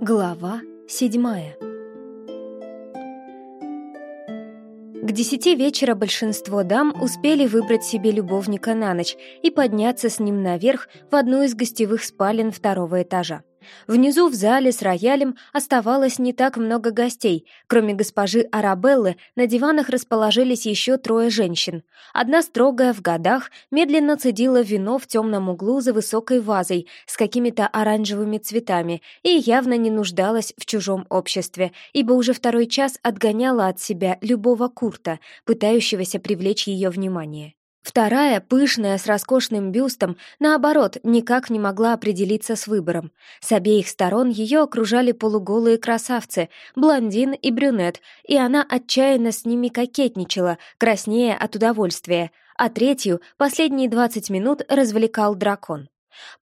Глава седьмая К десяти вечера большинство дам успели выбрать себе любовника на ночь и подняться с ним наверх в одну из гостевых спален второго этажа. Внизу в зале с роялем оставалось не так много гостей. Кроме госпожи Арабеллы, на диванах расположились еще трое женщин. Одна строгая в годах медленно цедила вино в темном углу за высокой вазой с какими-то оранжевыми цветами и явно не нуждалась в чужом обществе, ибо уже второй час отгоняла от себя любого Курта, пытающегося привлечь ее внимание. Вторая, пышная, с роскошным бюстом, наоборот, никак не могла определиться с выбором. С обеих сторон ее окружали полуголые красавцы, блондин и брюнет, и она отчаянно с ними кокетничала, краснея от удовольствия, а третью последние двадцать минут развлекал дракон.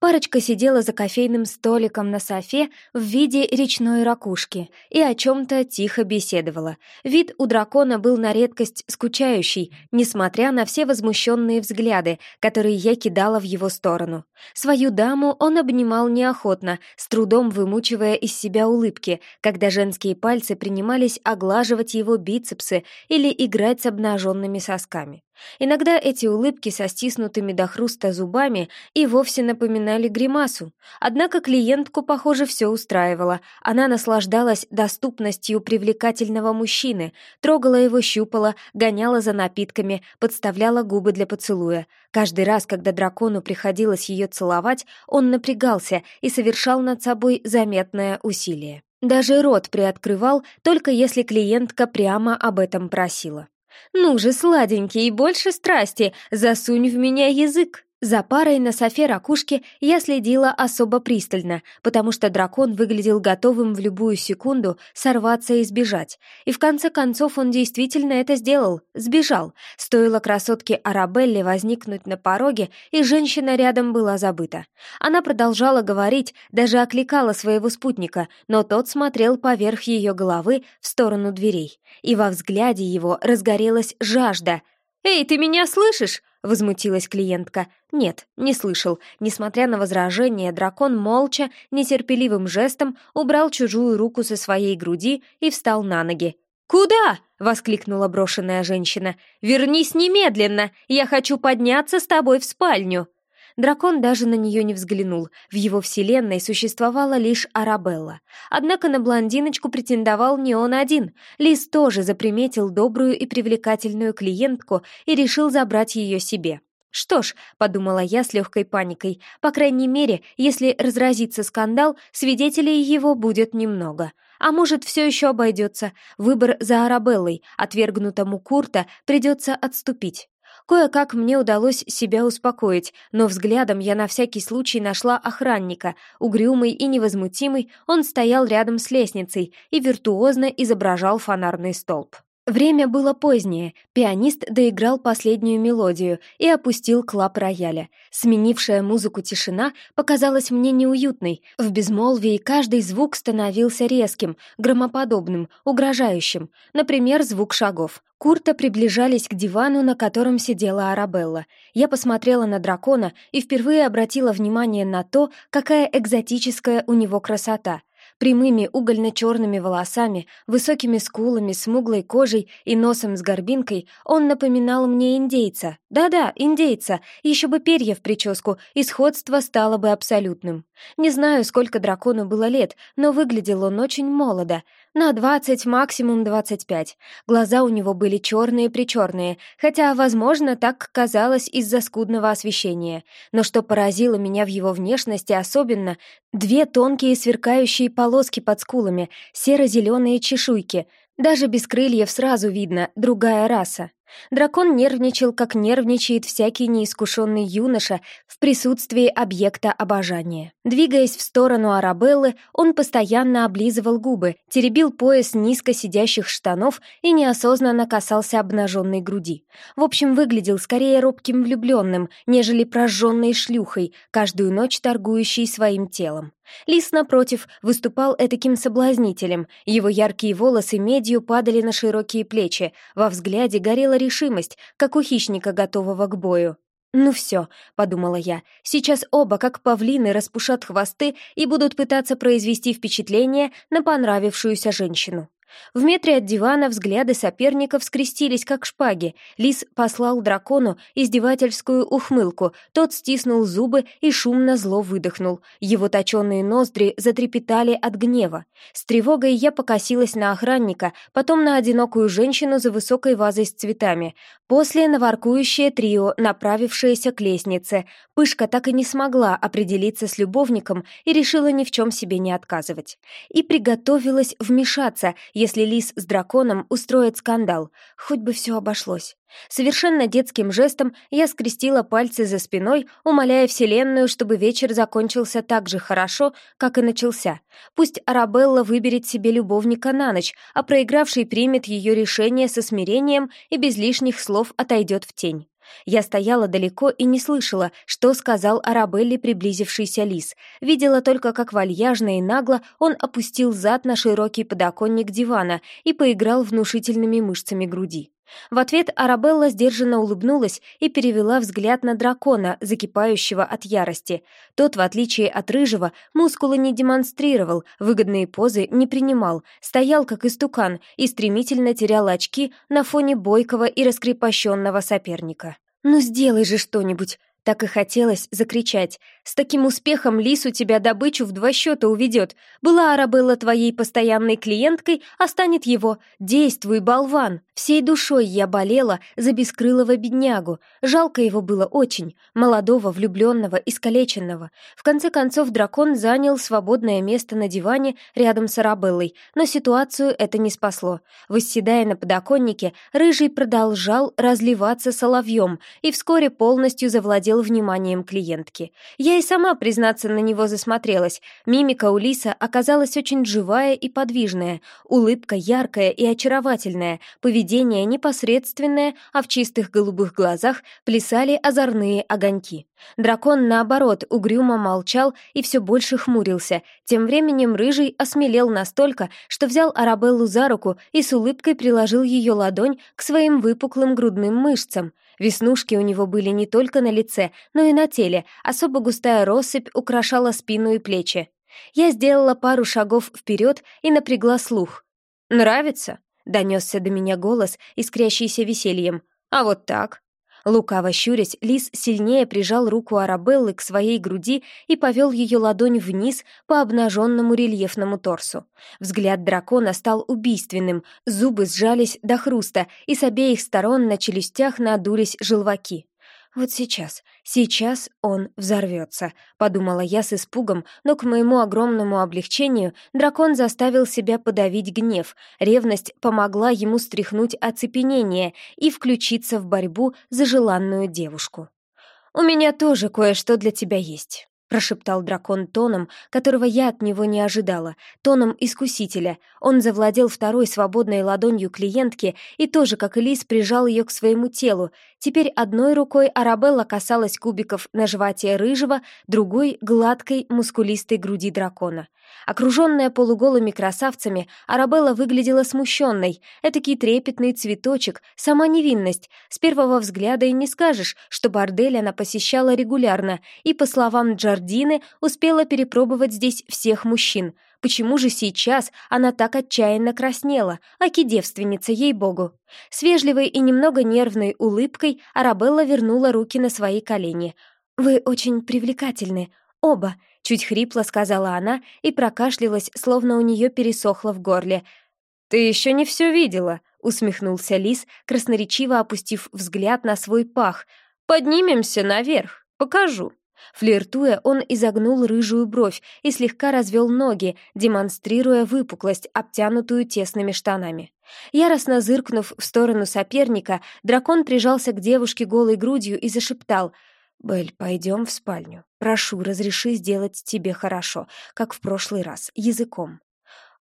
Парочка сидела за кофейным столиком на софе в виде речной ракушки и о чем-то тихо беседовала. Вид у дракона был на редкость скучающий, несмотря на все возмущенные взгляды, которые я кидала в его сторону. Свою даму он обнимал неохотно, с трудом вымучивая из себя улыбки, когда женские пальцы принимались оглаживать его бицепсы или играть с обнаженными сосками. Иногда эти улыбки со стиснутыми до хруста зубами и вовсе напоминали гримасу. Однако клиентку, похоже, все устраивало. Она наслаждалась доступностью привлекательного мужчины, трогала его щупала, гоняла за напитками, подставляла губы для поцелуя. Каждый раз, когда дракону приходилось ее целовать, он напрягался и совершал над собой заметное усилие. Даже рот приоткрывал, только если клиентка прямо об этом просила. «Ну же, сладенький, больше страсти, засунь в меня язык!» За парой на софе ракушки я следила особо пристально, потому что дракон выглядел готовым в любую секунду сорваться и сбежать. И в конце концов он действительно это сделал, сбежал. Стоило красотке Арабелле возникнуть на пороге, и женщина рядом была забыта. Она продолжала говорить, даже окликала своего спутника, но тот смотрел поверх ее головы в сторону дверей. И во взгляде его разгорелась жажда. «Эй, ты меня слышишь?» — возмутилась клиентка. Нет, не слышал. Несмотря на возражение, дракон молча, нетерпеливым жестом убрал чужую руку со своей груди и встал на ноги. «Куда?» — воскликнула брошенная женщина. «Вернись немедленно! Я хочу подняться с тобой в спальню!» Дракон даже на нее не взглянул. В его вселенной существовала лишь Арабелла. Однако на блондиночку претендовал не он один. Лис тоже заприметил добрую и привлекательную клиентку и решил забрать ее себе. «Что ж», — подумала я с легкой паникой, «по крайней мере, если разразится скандал, свидетелей его будет немного. А может, все еще обойдется. Выбор за Арабеллой, отвергнутому Курта, придется отступить. Кое-как мне удалось себя успокоить, но взглядом я на всякий случай нашла охранника. Угрюмый и невозмутимый, он стоял рядом с лестницей и виртуозно изображал фонарный столб. Время было позднее, пианист доиграл последнюю мелодию и опустил клап рояля. Сменившая музыку тишина показалась мне неуютной. В безмолвии каждый звук становился резким, громоподобным, угрожающим. Например, звук шагов. Курта приближались к дивану, на котором сидела Арабелла. Я посмотрела на дракона и впервые обратила внимание на то, какая экзотическая у него красота прямыми угольно-черными волосами, высокими скулами, смуглой кожей и носом с горбинкой, он напоминал мне индейца. Да-да, индейца, еще бы перья в прическу, и сходство стало бы абсолютным. Не знаю, сколько дракону было лет, но выглядел он очень молодо, на двадцать, максимум двадцать пять. Глаза у него были черные-причерные, хотя, возможно, так казалось из-за скудного освещения. Но что поразило меня в его внешности особенно, две тонкие сверкающие полоски под скулами, серо-зеленые чешуйки. Даже без крыльев сразу видно, другая раса. Дракон нервничал, как нервничает всякий неискушенный юноша в присутствии объекта обожания. Двигаясь в сторону Арабеллы, он постоянно облизывал губы, теребил пояс низко сидящих штанов и неосознанно касался обнаженной груди. В общем, выглядел скорее робким влюбленным, нежели прожженной шлюхой, каждую ночь торгующей своим телом. Лис, напротив, выступал этаким соблазнителем, его яркие волосы медью падали на широкие плечи, во взгляде горела решимость, как у хищника, готового к бою. «Ну все», — подумала я, — «сейчас оба, как павлины, распушат хвосты и будут пытаться произвести впечатление на понравившуюся женщину». В метре от дивана взгляды соперников скрестились, как шпаги. Лис послал дракону издевательскую ухмылку. Тот стиснул зубы и шумно зло выдохнул. Его точенные ноздри затрепетали от гнева. С тревогой я покосилась на охранника, потом на одинокую женщину за высокой вазой с цветами. После на воркующее трио, направившееся к лестнице. Пышка так и не смогла определиться с любовником и решила ни в чем себе не отказывать. И приготовилась вмешаться, если лис с драконом устроит скандал, хоть бы все обошлось. Совершенно детским жестом я скрестила пальцы за спиной, умоляя Вселенную, чтобы вечер закончился так же хорошо, как и начался. Пусть Арабелла выберет себе любовника на ночь, а проигравший примет ее решение со смирением и без лишних слов отойдет в тень. Я стояла далеко и не слышала, что сказал Арабелле приблизившийся лис. Видела только, как вальяжно и нагло он опустил зад на широкий подоконник дивана и поиграл внушительными мышцами груди. В ответ Арабелла сдержанно улыбнулась и перевела взгляд на дракона, закипающего от ярости. Тот, в отличие от рыжего, мускулы не демонстрировал, выгодные позы не принимал, стоял как истукан и стремительно терял очки на фоне бойкого и раскрепощенного соперника. «Ну сделай же что-нибудь!» Так и хотелось закричать. «С таким успехом Лис у тебя добычу в два счета уведет. Была Арабелла твоей постоянной клиенткой, а станет его. Действуй, болван!» Всей душой я болела за бескрылого беднягу. Жалко его было очень. Молодого, влюбленного, искалеченного. В конце концов, дракон занял свободное место на диване рядом с Арабеллой, но ситуацию это не спасло. Восседая на подоконнике, Рыжий продолжал разливаться соловьем и вскоре полностью завладел вниманием клиентки. Я и сама, признаться, на него засмотрелась. Мимика у Лиса оказалась очень живая и подвижная, улыбка яркая и очаровательная, поведение непосредственное, а в чистых голубых глазах плясали озорные огоньки. Дракон, наоборот, угрюмо молчал и все больше хмурился. Тем временем Рыжий осмелел настолько, что взял Арабеллу за руку и с улыбкой приложил ее ладонь к своим выпуклым грудным мышцам. Веснушки у него были не только на лице, но и на теле, особо густая россыпь украшала спину и плечи. Я сделала пару шагов вперед и напрягла слух. «Нравится?» Донесся до меня голос, искрящийся весельем. «А вот так?» Лукаво щурясь, лис сильнее прижал руку Арабеллы к своей груди и повел ее ладонь вниз по обнаженному рельефному торсу. Взгляд дракона стал убийственным, зубы сжались до хруста, и с обеих сторон на челюстях надулись желваки. «Вот сейчас, сейчас он взорвется», — подумала я с испугом, но к моему огромному облегчению дракон заставил себя подавить гнев, ревность помогла ему стряхнуть оцепенение и включиться в борьбу за желанную девушку. «У меня тоже кое-что для тебя есть» прошептал дракон тоном, которого я от него не ожидала, тоном искусителя. Он завладел второй свободной ладонью клиентки и тоже, как и Лис, прижал ее к своему телу. Теперь одной рукой Арабелла касалась кубиков на животе рыжего, другой — гладкой, мускулистой груди дракона. Окруженная полуголыми красавцами, Арабелла выглядела смущенной. Этакий трепетный цветочек, сама невинность. С первого взгляда и не скажешь, что бордель она посещала регулярно, и, по словам Джардины, успела перепробовать здесь всех мужчин. Почему же сейчас она так отчаянно краснела, аки девственница, ей-богу? С вежливой и немного нервной улыбкой Арабелла вернула руки на свои колени. «Вы очень привлекательны, оба», Чуть хрипло сказала она и прокашлялась, словно у нее пересохло в горле. «Ты еще не все видела», — усмехнулся лис, красноречиво опустив взгляд на свой пах. «Поднимемся наверх, покажу». Флиртуя, он изогнул рыжую бровь и слегка развел ноги, демонстрируя выпуклость, обтянутую тесными штанами. Яростно зыркнув в сторону соперника, дракон прижался к девушке голой грудью и зашептал — «Белль, пойдем в спальню. Прошу, разреши сделать тебе хорошо, как в прошлый раз, языком».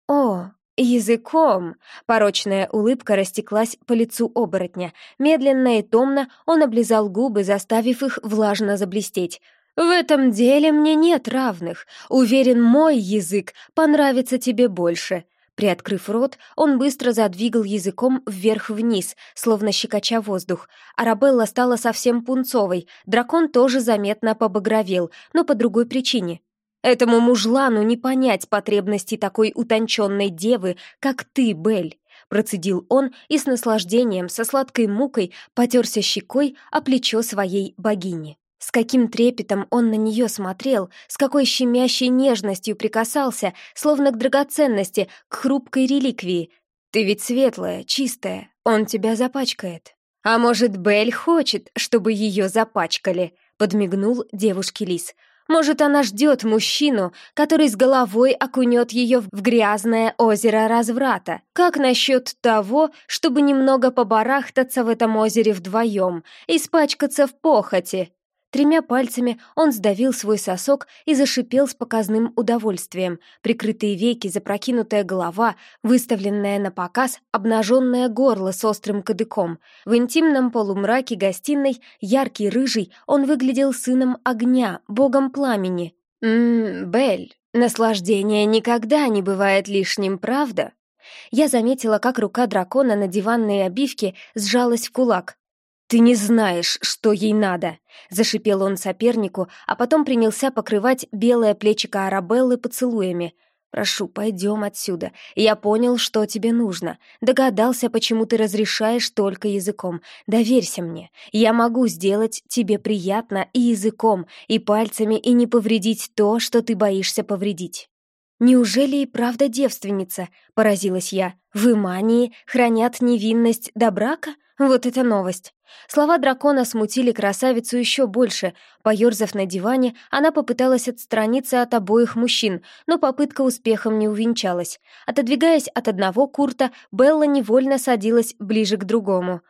«О, языком!» Порочная улыбка растеклась по лицу оборотня. Медленно и томно он облизал губы, заставив их влажно заблестеть. «В этом деле мне нет равных. Уверен, мой язык понравится тебе больше». Приоткрыв рот, он быстро задвигал языком вверх-вниз, словно щекоча воздух. Арабелла стала совсем пунцовой, дракон тоже заметно побагровел, но по другой причине. «Этому мужлану не понять потребности такой утонченной девы, как ты, Бель», процедил он и с наслаждением, со сладкой мукой потерся щекой о плечо своей богини. С каким трепетом он на нее смотрел, с какой щемящей нежностью прикасался, словно к драгоценности, к хрупкой реликвии. «Ты ведь светлая, чистая, он тебя запачкает». «А может, Белль хочет, чтобы ее запачкали?» — подмигнул девушке Лис. «Может, она ждет мужчину, который с головой окунет ее в грязное озеро разврата? Как насчет того, чтобы немного побарахтаться в этом озере вдвоем, испачкаться в похоти?» Тремя пальцами он сдавил свой сосок и зашипел с показным удовольствием. Прикрытые веки, запрокинутая голова, выставленная на показ, обнаженное горло с острым кадыком. В интимном полумраке гостиной, яркий рыжий, он выглядел сыном огня, богом пламени. «Ммм, Белль, наслаждение никогда не бывает лишним, правда?» Я заметила, как рука дракона на диванной обивке сжалась в кулак. «Ты не знаешь, что ей надо!» — зашипел он сопернику, а потом принялся покрывать белое плечико Арабеллы поцелуями. «Прошу, пойдем отсюда. Я понял, что тебе нужно. Догадался, почему ты разрешаешь только языком. Доверься мне. Я могу сделать тебе приятно и языком, и пальцами, и не повредить то, что ты боишься повредить». «Неужели и правда девственница?» — поразилась я. «В Имании хранят невинность до брака? Вот это новость!» Слова дракона смутили красавицу еще больше. Поёрзав на диване, она попыталась отстраниться от обоих мужчин, но попытка успехом не увенчалась. Отодвигаясь от одного Курта, Белла невольно садилась ближе к другому.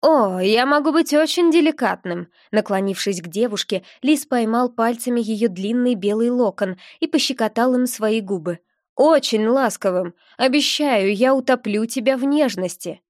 «О, я могу быть очень деликатным!» Наклонившись к девушке, Лис поймал пальцами ее длинный белый локон и пощекотал им свои губы. «Очень ласковым! Обещаю, я утоплю тебя в нежности!»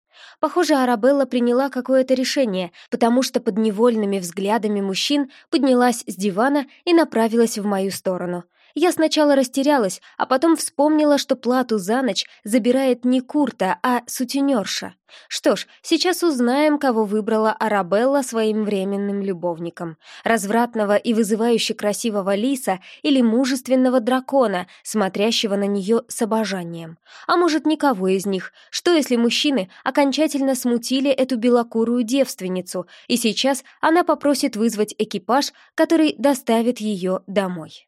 Похоже, Арабелла приняла какое-то решение, потому что под невольными взглядами мужчин поднялась с дивана и направилась в мою сторону. Я сначала растерялась, а потом вспомнила, что плату за ночь забирает не Курта, а сутенерша. Что ж, сейчас узнаем, кого выбрала Арабелла своим временным любовником. Развратного и вызывающе красивого лиса или мужественного дракона, смотрящего на нее с обожанием. А может, никого из них? Что, если мужчины окончательно смутили эту белокурую девственницу, и сейчас она попросит вызвать экипаж, который доставит ее домой?